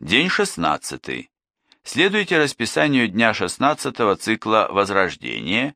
День 16. Следуйте расписанию дня 16 цикла Возрождение